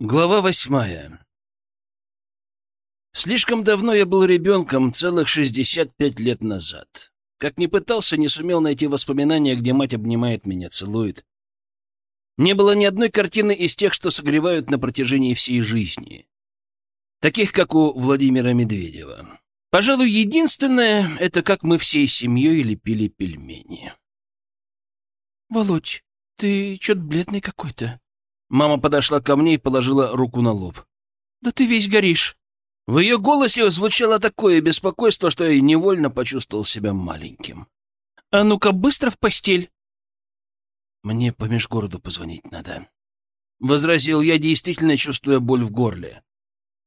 Глава восьмая. Слишком давно я был ребенком, целых 65 лет назад. Как ни пытался, не сумел найти воспоминания, где мать обнимает меня, целует. Не было ни одной картины из тех, что согревают на протяжении всей жизни. Таких, как у Владимира Медведева. Пожалуй, единственное — это как мы всей семьей лепили пельмени. «Володь, ты чё-то бледный какой-то», Мама подошла ко мне и положила руку на лоб. «Да ты весь горишь!» В ее голосе звучало такое беспокойство, что я невольно почувствовал себя маленьким. «А ну-ка, быстро в постель!» «Мне по межгороду позвонить надо», — возразил я, действительно чувствуя боль в горле.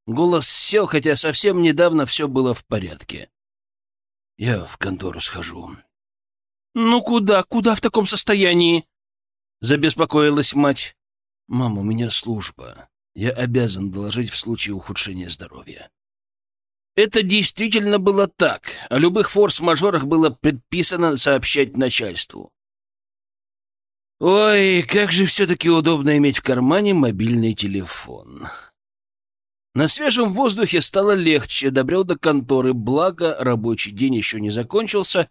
Голос сел, хотя совсем недавно все было в порядке. «Я в контору схожу». «Ну куда, куда в таком состоянии?» — забеспокоилась мать. «Мам, у меня служба. Я обязан доложить в случае ухудшения здоровья». Это действительно было так. О любых форс-мажорах было предписано сообщать начальству. Ой, как же все-таки удобно иметь в кармане мобильный телефон. На свежем воздухе стало легче, добрел до конторы, благо рабочий день еще не закончился.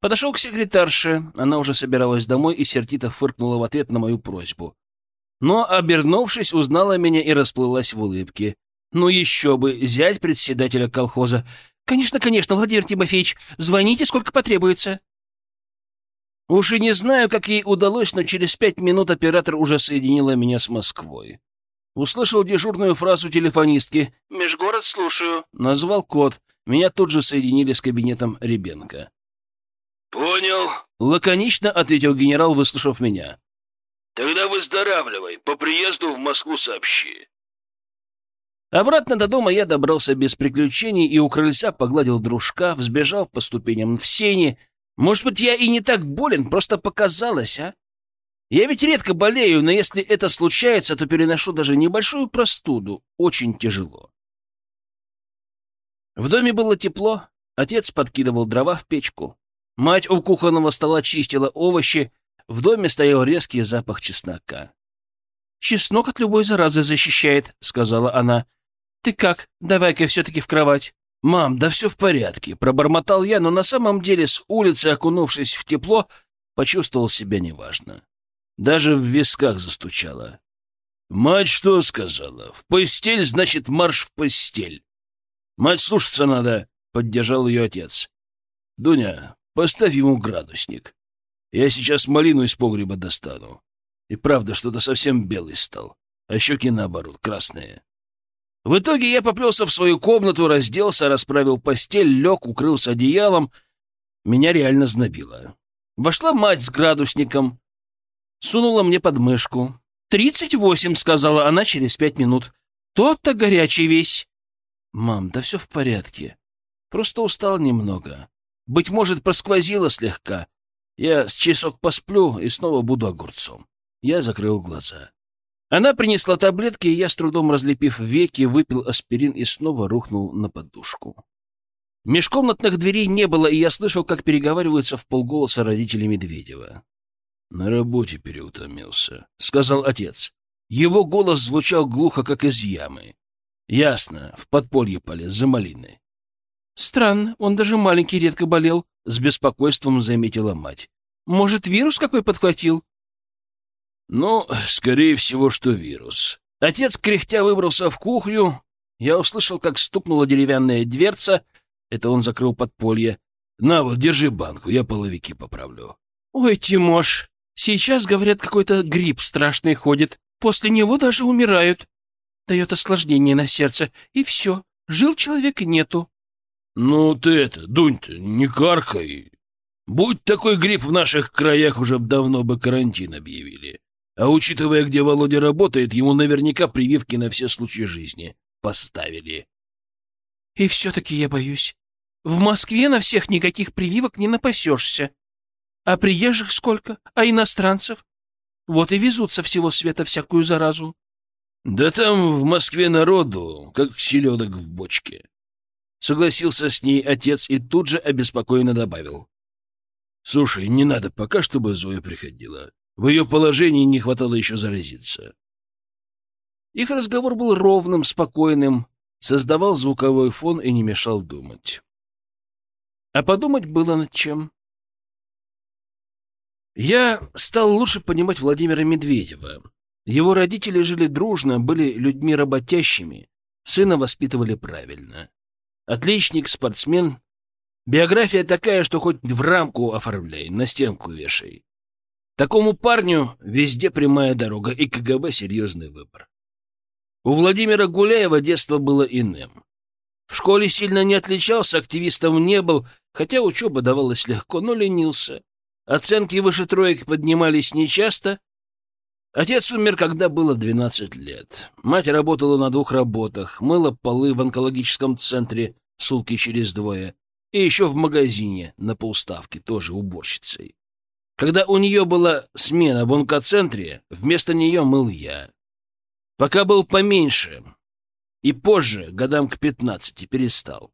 Подошел к секретарше, она уже собиралась домой и сердито фыркнула в ответ на мою просьбу но, обернувшись, узнала меня и расплылась в улыбке. «Ну еще бы, зять председателя колхоза!» «Конечно, конечно, Владимир Тимофеевич, звоните, сколько потребуется!» Уж и не знаю, как ей удалось, но через пять минут оператор уже соединила меня с Москвой. Услышал дежурную фразу телефонистки «Межгород, слушаю». Назвал код. Меня тут же соединили с кабинетом Ребенка. «Понял», — лаконично ответил генерал, выслушав меня. Тогда выздоравливай. По приезду в Москву сообщи. Обратно до дома я добрался без приключений и у крыльца погладил дружка, взбежал по ступеням в сене. Может быть, я и не так болен, просто показалось, а? Я ведь редко болею, но если это случается, то переношу даже небольшую простуду. Очень тяжело. В доме было тепло. Отец подкидывал дрова в печку. Мать у кухонного стола чистила овощи, в доме стоял резкий запах чеснока. «Чеснок от любой заразы защищает», — сказала она. «Ты как? Давай-ка все-таки в кровать». «Мам, да все в порядке», — пробормотал я, но на самом деле с улицы, окунувшись в тепло, почувствовал себя неважно. Даже в висках застучало. «Мать что сказала? В постель, значит, марш в постель!» «Мать слушаться надо», — поддержал ее отец. «Дуня, поставь ему градусник». Я сейчас малину из погреба достану. И правда, что-то совсем белый стал, а щеки, наоборот, красные. В итоге я поплелся в свою комнату, разделся, расправил постель, лег, укрылся одеялом. Меня реально знобило. Вошла мать с градусником, сунула мне под мышку. «Тридцать восемь», — сказала она через пять минут. «Тот-то горячий весь». «Мам, да все в порядке. Просто устал немного. Быть может, просквозило слегка. Я с часок посплю и снова буду огурцом. Я закрыл глаза. Она принесла таблетки, и я, с трудом разлепив веки, выпил аспирин и снова рухнул на подушку. Межкомнатных дверей не было, и я слышал, как переговариваются в полголоса родители Медведева. «На работе переутомился», — сказал отец. Его голос звучал глухо, как из ямы. «Ясно, в подполье полез за малиной». «Странно, он даже маленький редко болел», с беспокойством заметила мать. «Может, вирус какой подхватил?» «Ну, скорее всего, что вирус». Отец кряхтя выбрался в кухню. Я услышал, как стукнула деревянная дверца. Это он закрыл подполье. «На вот, держи банку, я половики поправлю». «Ой, Тимош, сейчас, говорят, какой-то грипп страшный ходит. После него даже умирают. Дает осложнение на сердце, и все. Жил человек нету». «Ну ты это, Дунь-то, не каркай. Будь такой грипп в наших краях, уже давно бы карантин объявили. А учитывая, где Володя работает, ему наверняка прививки на все случаи жизни поставили». «И все-таки я боюсь. В Москве на всех никаких прививок не напасешься. А приезжих сколько? А иностранцев? Вот и везут со всего света всякую заразу». «Да там в Москве народу, как селедок в бочке». Согласился с ней отец и тут же обеспокоенно добавил. «Слушай, не надо пока, чтобы Зоя приходила. В ее положении не хватало еще заразиться». Их разговор был ровным, спокойным, создавал звуковой фон и не мешал думать. А подумать было над чем. Я стал лучше понимать Владимира Медведева. Его родители жили дружно, были людьми работящими, сына воспитывали правильно. Отличник, спортсмен. Биография такая, что хоть в рамку оформляй, на стенку вешай. Такому парню везде прямая дорога, и КГБ — серьезный выбор. У Владимира Гуляева детство было иным. В школе сильно не отличался, активистом не был, хотя учеба давалась легко, но ленился. Оценки выше троек поднимались нечасто. Отец умер, когда было 12 лет. Мать работала на двух работах, мыла полы в онкологическом центре сутки через двое и еще в магазине на полставки, тоже уборщицей. Когда у нее была смена в онкоцентре, вместо нее мыл я. Пока был поменьше, и позже, годам к пятнадцати, перестал.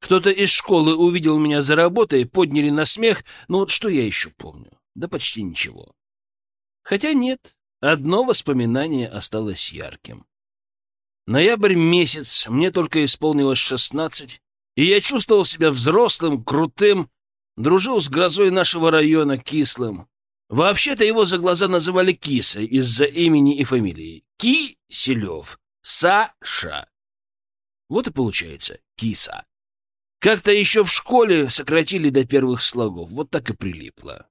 Кто-то из школы увидел меня за работой, подняли на смех, но вот что я еще помню? Да почти ничего. Хотя нет, одно воспоминание осталось ярким. Ноябрь месяц, мне только исполнилось шестнадцать, и я чувствовал себя взрослым, крутым, дружил с грозой нашего района, Кислым. Вообще-то его за глаза называли Кисой из-за имени и фамилии. Киселев. Саша. Вот и получается Киса. Как-то еще в школе сократили до первых слогов, вот так и прилипло.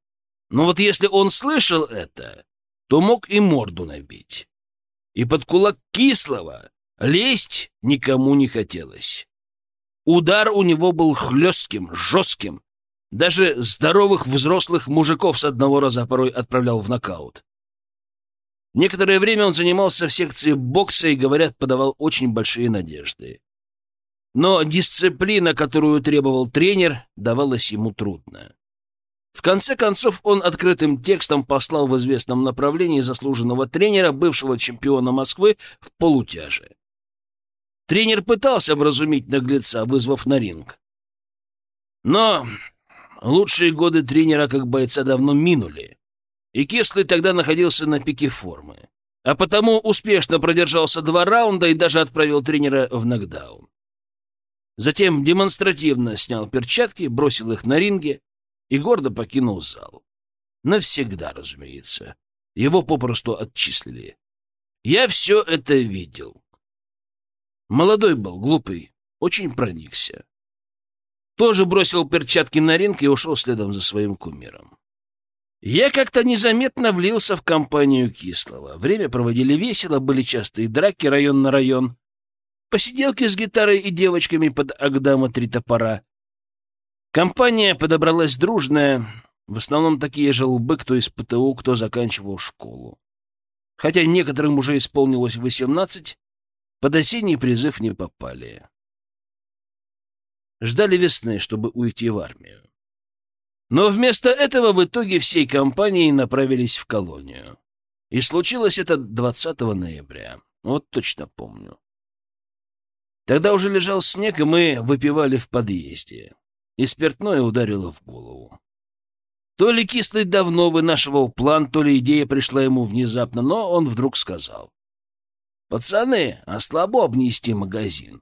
Но вот если он слышал это, то мог и морду набить. И под кулак кислого лезть никому не хотелось. Удар у него был хлестким, жестким. Даже здоровых взрослых мужиков с одного раза порой отправлял в нокаут. Некоторое время он занимался в секции бокса и, говорят, подавал очень большие надежды. Но дисциплина, которую требовал тренер, давалась ему трудно. В конце концов, он открытым текстом послал в известном направлении заслуженного тренера, бывшего чемпиона Москвы, в полутяже. Тренер пытался вразумить наглеца, вызвав на ринг. Но лучшие годы тренера как бойца давно минули, и Кеслый тогда находился на пике формы, а потому успешно продержался два раунда и даже отправил тренера в нокдаун. Затем демонстративно снял перчатки, бросил их на ринге и гордо покинул зал. Навсегда, разумеется. Его попросту отчислили. Я все это видел. Молодой был, глупый, очень проникся. Тоже бросил перчатки на ринг и ушел следом за своим кумиром. Я как-то незаметно влился в компанию Кислого. Время проводили весело, были частые драки район на район. Посиделки с гитарой и девочками под Агдама три топора. Компания подобралась дружная, в основном такие же лбы, кто из ПТУ, кто заканчивал школу. Хотя некоторым уже исполнилось восемнадцать, под осенний призыв не попали. Ждали весны, чтобы уйти в армию. Но вместо этого в итоге всей компанией направились в колонию. И случилось это 20 ноября. Вот точно помню. Тогда уже лежал снег, и мы выпивали в подъезде. И спиртное ударило в голову. То ли кислый давно вынашивал план, то ли идея пришла ему внезапно, но он вдруг сказал. «Пацаны, а слабо обнести магазин?»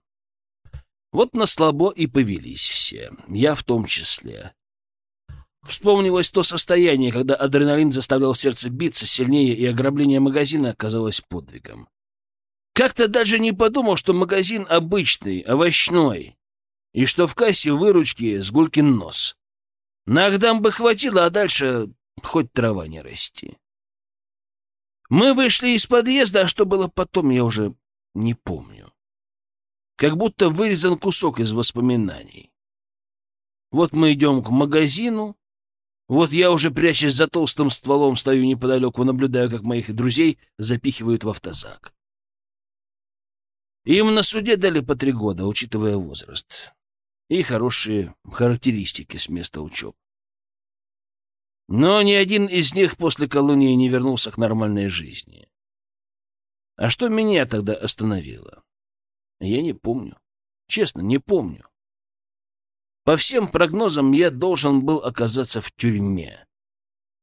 Вот на слабо и повелись все, я в том числе. Вспомнилось то состояние, когда адреналин заставлял сердце биться сильнее, и ограбление магазина оказалось подвигом. Как-то даже не подумал, что магазин обычный, овощной, и что в кассе выручки с гулькин нос. На бы хватило, а дальше хоть трава не расти. Мы вышли из подъезда, а что было потом, я уже не помню. Как будто вырезан кусок из воспоминаний. Вот мы идем к магазину, вот я уже, прячась за толстым стволом, стою неподалеку, наблюдаю, как моих друзей запихивают в автозак. Им на суде дали по три года, учитывая возраст. И хорошие характеристики с места учебы. Но ни один из них после колонии не вернулся к нормальной жизни. А что меня тогда остановило? Я не помню. Честно, не помню. По всем прогнозам я должен был оказаться в тюрьме.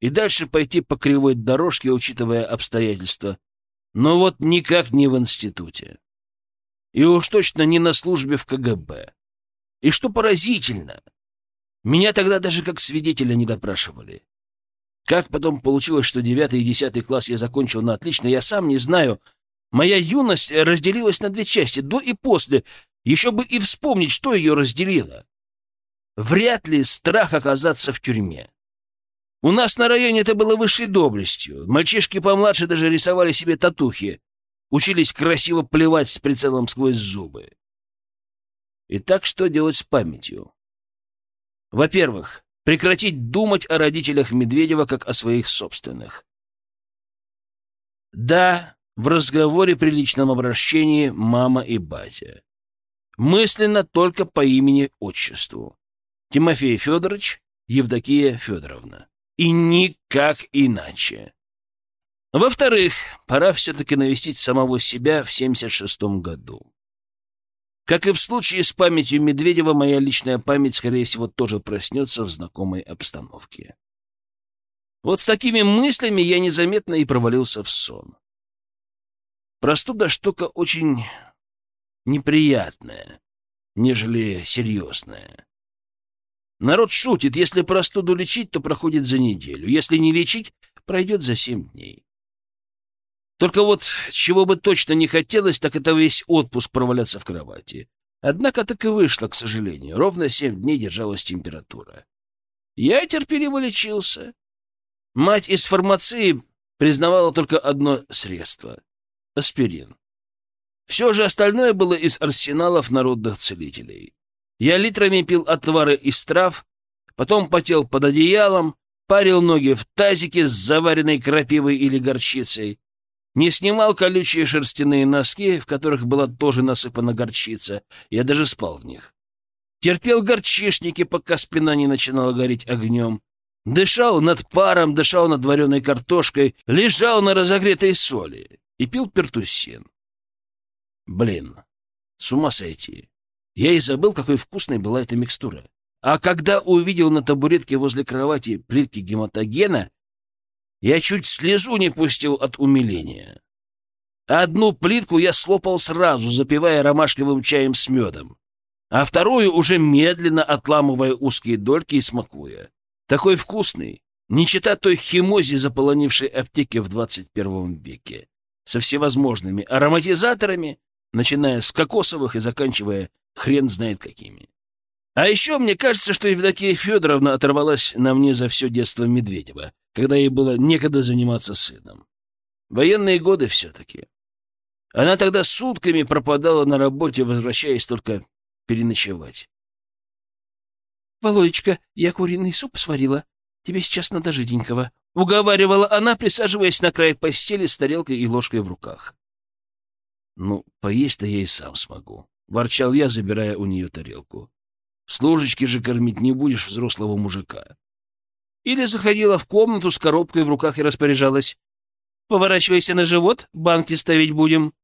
И дальше пойти по кривой дорожке, учитывая обстоятельства. Но вот никак не в институте. И уж точно не на службе в КГБ. И что поразительно, меня тогда даже как свидетеля не допрашивали. Как потом получилось, что девятый и десятый класс я закончил на отлично, я сам не знаю. Моя юность разделилась на две части, до и после. Еще бы и вспомнить, что ее разделило. Вряд ли страх оказаться в тюрьме. У нас на районе это было высшей доблестью. Мальчишки помладше даже рисовали себе татухи. Учились красиво плевать с прицелом сквозь зубы. Итак, что делать с памятью? Во-первых, прекратить думать о родителях Медведева как о своих собственных. Да, в разговоре при личном обращении мама и батя. Мысленно только по имени-отчеству. Тимофей Федорович, Евдокия Федоровна. И никак иначе. Во-вторых, пора все-таки навестить самого себя в 76-м году. Как и в случае с памятью Медведева, моя личная память, скорее всего, тоже проснется в знакомой обстановке. Вот с такими мыслями я незаметно и провалился в сон. Простуда штука очень неприятная, нежели серьезная. Народ шутит, если простуду лечить, то проходит за неделю, если не лечить, пройдет за семь дней. Только вот чего бы точно не хотелось, так это весь отпуск проваляться в кровати. Однако так и вышло, к сожалению. Ровно семь дней держалась температура. Я терпеливо лечился. Мать из фармации признавала только одно средство — аспирин. Все же остальное было из арсеналов народных целителей. Я литрами пил отвары из трав, потом потел под одеялом, парил ноги в тазике с заваренной крапивой или горчицей, не снимал колючие шерстяные носки, в которых была тоже насыпана горчица. Я даже спал в них. Терпел горчишники, пока спина не начинала гореть огнем. Дышал над паром, дышал над вареной картошкой, лежал на разогретой соли и пил пертусин. Блин, с ума сойти. Я и забыл, какой вкусной была эта микстура. А когда увидел на табуретке возле кровати плитки гематогена, я чуть слезу не пустил от умиления. Одну плитку я слопал сразу, запивая ромашковым чаем с медом, а вторую уже медленно отламывая узкие дольки и смакуя. Такой вкусный, не чита той химози, заполонившей аптеки в 21 веке, со всевозможными ароматизаторами, начиная с кокосовых и заканчивая Хрен знает какими. А еще мне кажется, что Евдокия Федоровна оторвалась на мне за все детство Медведева, когда ей было некогда заниматься сыном. Военные годы все-таки. Она тогда сутками пропадала на работе, возвращаясь только переночевать. — Володечка, я куриный суп сварила. Тебе сейчас надо жиденького. — уговаривала она, присаживаясь на край постели с тарелкой и ложкой в руках. — Ну, поесть-то я и сам смогу. — ворчал я, забирая у нее тарелку. «С ложечки же кормить не будешь взрослого мужика». Или заходила в комнату с коробкой в руках и распоряжалась. «Поворачивайся на живот, банки ставить будем».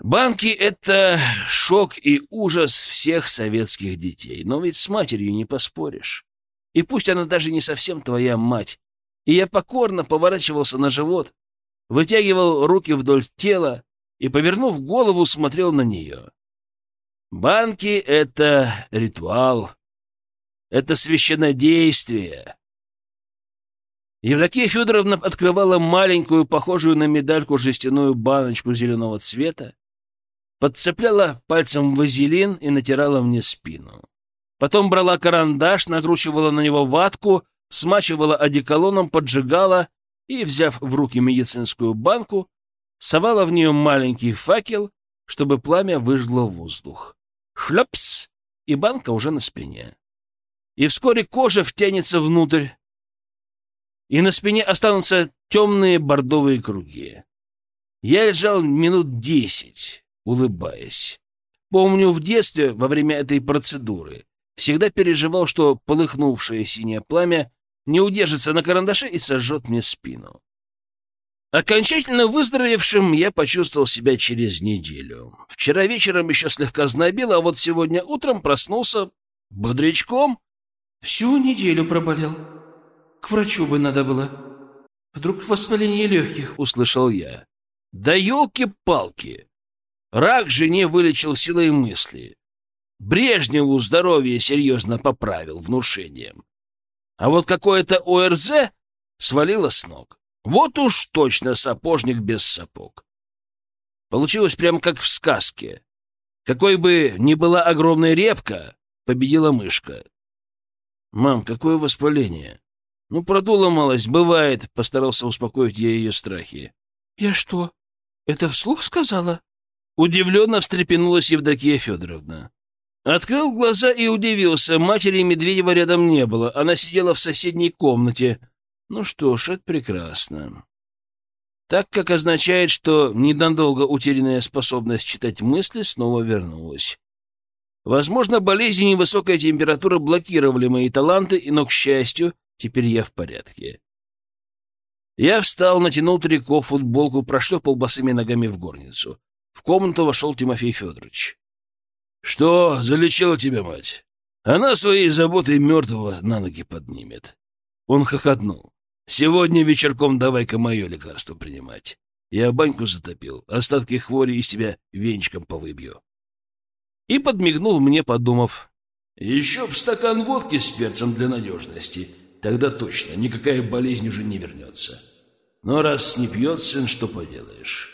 Банки — это шок и ужас всех советских детей, но ведь с матерью не поспоришь. И пусть она даже не совсем твоя мать, и я покорно поворачивался на живот, вытягивал руки вдоль тела, и, повернув голову, смотрел на нее. Банки — это ритуал, это священнодействие. Евдокия Федоровна открывала маленькую, похожую на медальку жестяную баночку зеленого цвета, подцепляла пальцем вазелин и натирала мне спину. Потом брала карандаш, накручивала на него ватку, смачивала одеколоном, поджигала и, взяв в руки медицинскую банку, совала в нее маленький факел, чтобы пламя выжгло воздух. Хлопс! И банка уже на спине. И вскоре кожа втянется внутрь, и на спине останутся темные бордовые круги. Я лежал минут десять, улыбаясь. Помню, в детстве, во время этой процедуры, всегда переживал, что полыхнувшее синее пламя не удержится на карандаше и сожжет мне спину. Окончательно выздоровевшим я почувствовал себя через неделю. Вчера вечером еще слегка знобило, а вот сегодня утром проснулся бодрячком. Всю неделю проболел. К врачу бы надо было. Вдруг воспаление легких, услышал я. Да елки-палки! Рак жене вылечил силой мысли. Брежневу здоровье серьезно поправил внушением. А вот какое-то ОРЗ свалило с ног. Вот уж точно сапожник без сапог. Получилось прямо как в сказке. Какой бы ни была огромная репка, победила мышка. «Мам, какое воспаление?» «Ну, продула малость, бывает», — постарался успокоить я ее страхи. «Я что, это вслух сказала?» Удивленно встрепенулась Евдокия Федоровна. Открыл глаза и удивился. Матери Медведева рядом не было. Она сидела в соседней комнате. Ну что ж, это прекрасно. Так как означает, что недолго утерянная способность читать мысли снова вернулась. Возможно, болезнь и высокая температура блокировали мои таланты, но, к счастью, теперь я в порядке. Я встал, натянул трико, футболку, прошлепал босыми ногами в горницу. В комнату вошел Тимофей Федорович. — Что, залечила тебя мать? Она своей заботой мертвого на ноги поднимет. Он хохотнул. — Сегодня вечерком давай-ка мое лекарство принимать. Я баньку затопил, остатки хвори из тебя венчиком повыбью и подмигнул мне, подумав. «Еще б стакан водки с перцем для надежности. Тогда точно никакая болезнь уже не вернется. Но раз не пьет сын, что поделаешь?»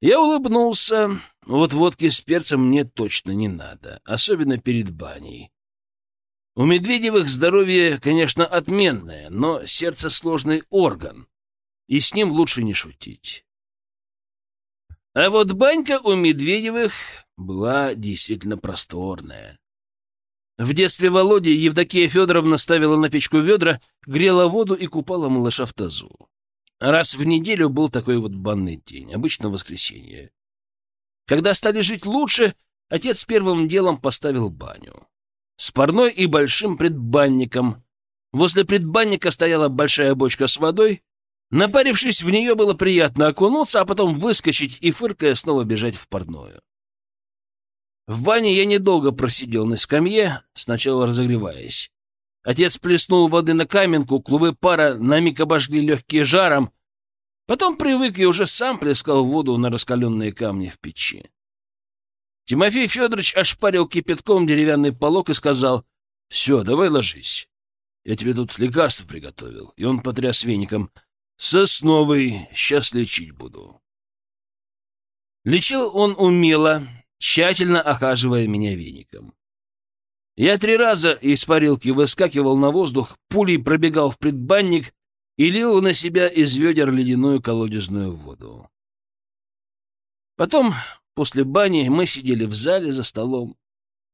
Я улыбнулся. Вот водки с перцем мне точно не надо, особенно перед баней. У Медведевых здоровье, конечно, отменное, но сердце — сложный орган, и с ним лучше не шутить. А вот банька у Медведевых была действительно просторная. В детстве Володи Евдокия Федоровна ставила на печку ведра, грела воду и купала малыша в тазу. Раз в неделю был такой вот банный день, обычно воскресенье. Когда стали жить лучше, отец первым делом поставил баню. С парной и большим предбанником. Возле предбанника стояла большая бочка с водой, Напарившись в нее, было приятно окунуться, а потом выскочить и, фыркая, снова бежать в парную. В бане я недолго просидел на скамье, сначала разогреваясь. Отец плеснул воды на каменку, клубы пара на миг обожгли легкие жаром. Потом привык и уже сам плескал воду на раскаленные камни в печи. Тимофей Федорович ошпарил кипятком деревянный полок и сказал, «Все, давай ложись. Я тебе тут лекарство приготовил». И он потряс веником — Сосновый, сейчас лечить буду. Лечил он умело, тщательно охаживая меня веником. Я три раза из парилки выскакивал на воздух, пулей пробегал в предбанник и лил на себя из ведер ледяную колодезную воду. Потом, после бани, мы сидели в зале за столом.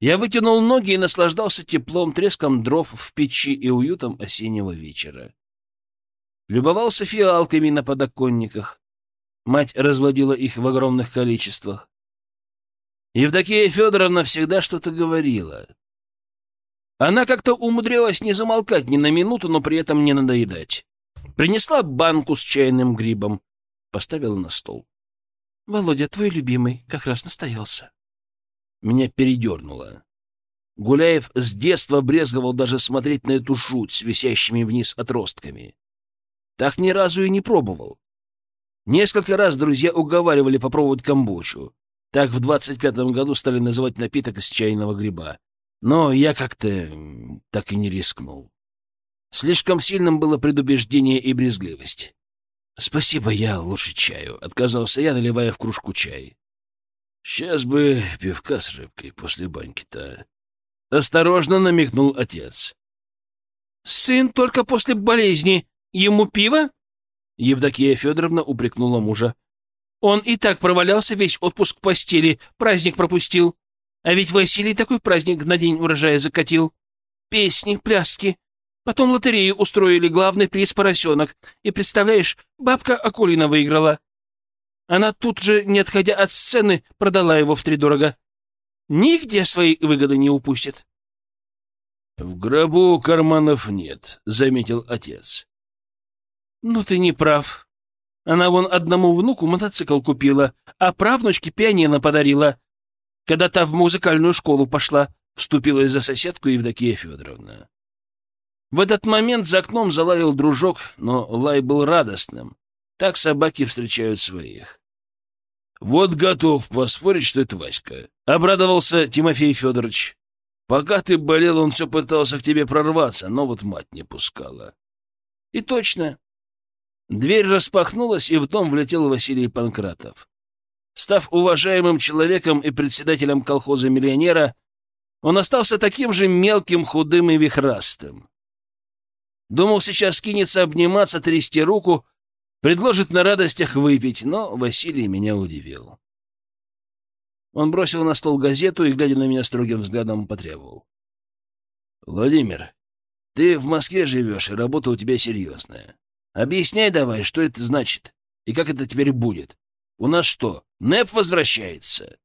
Я вытянул ноги и наслаждался теплом, треском дров в печи и уютом осеннего вечера любовался фиалками на подоконниках. Мать разводила их в огромных количествах. Евдокия Федоровна всегда что-то говорила. Она как-то умудрялась не замолкать ни на минуту, но при этом не надоедать. Принесла банку с чайным грибом, поставила на стол. — Володя, твой любимый, как раз настоялся. Меня передернуло. Гуляев с детства брезговал даже смотреть на эту жуть с висящими вниз отростками. Так ни разу и не пробовал. Несколько раз друзья уговаривали попробовать камбучу. Так в двадцать пятом году стали называть напиток из чайного гриба. Но я как-то так и не рискнул. Слишком сильным было предубеждение и брезгливость. «Спасибо, я лучше чаю», — отказался я, наливая в кружку чай. «Сейчас бы пивка с рыбкой после баньки-то». Осторожно намекнул отец. «Сын только после болезни», Ему пиво? Евдокия Федоровна упрекнула мужа. Он и так провалялся весь отпуск в постели, праздник пропустил. А ведь Василий такой праздник на день урожая закатил. Песни, пляски. Потом лотерею устроили, главный приз поросенок. И представляешь, бабка Акулина выиграла. Она тут же, не отходя от сцены, продала его втридорого. Нигде свои выгоды не упустит. — В гробу карманов нет, — заметил отец. «Ну ты не прав. Она вон одному внуку мотоцикл купила, а правнучке пианино подарила. Когда та в музыкальную школу пошла, вступила за соседку Евдокия Федоровна. В этот момент за окном залаял дружок, но лай был радостным. Так собаки встречают своих. «Вот готов поспорить, что это Васька», — обрадовался Тимофей Федорович. «Пока ты болел, он все пытался к тебе прорваться, но вот мать не пускала». И точно. Дверь распахнулась, и в дом влетел Василий Панкратов. Став уважаемым человеком и председателем колхоза «Миллионера», он остался таким же мелким, худым и вихрастым. Думал, сейчас кинется обниматься, трясти руку, предложит на радостях выпить, но Василий меня удивил. Он бросил на стол газету и, глядя на меня строгим взглядом, потребовал. — Владимир, ты в Москве живешь, и работа у тебя серьезная. Объясняй давай, что это значит и как это теперь будет. У нас что, НЭП возвращается?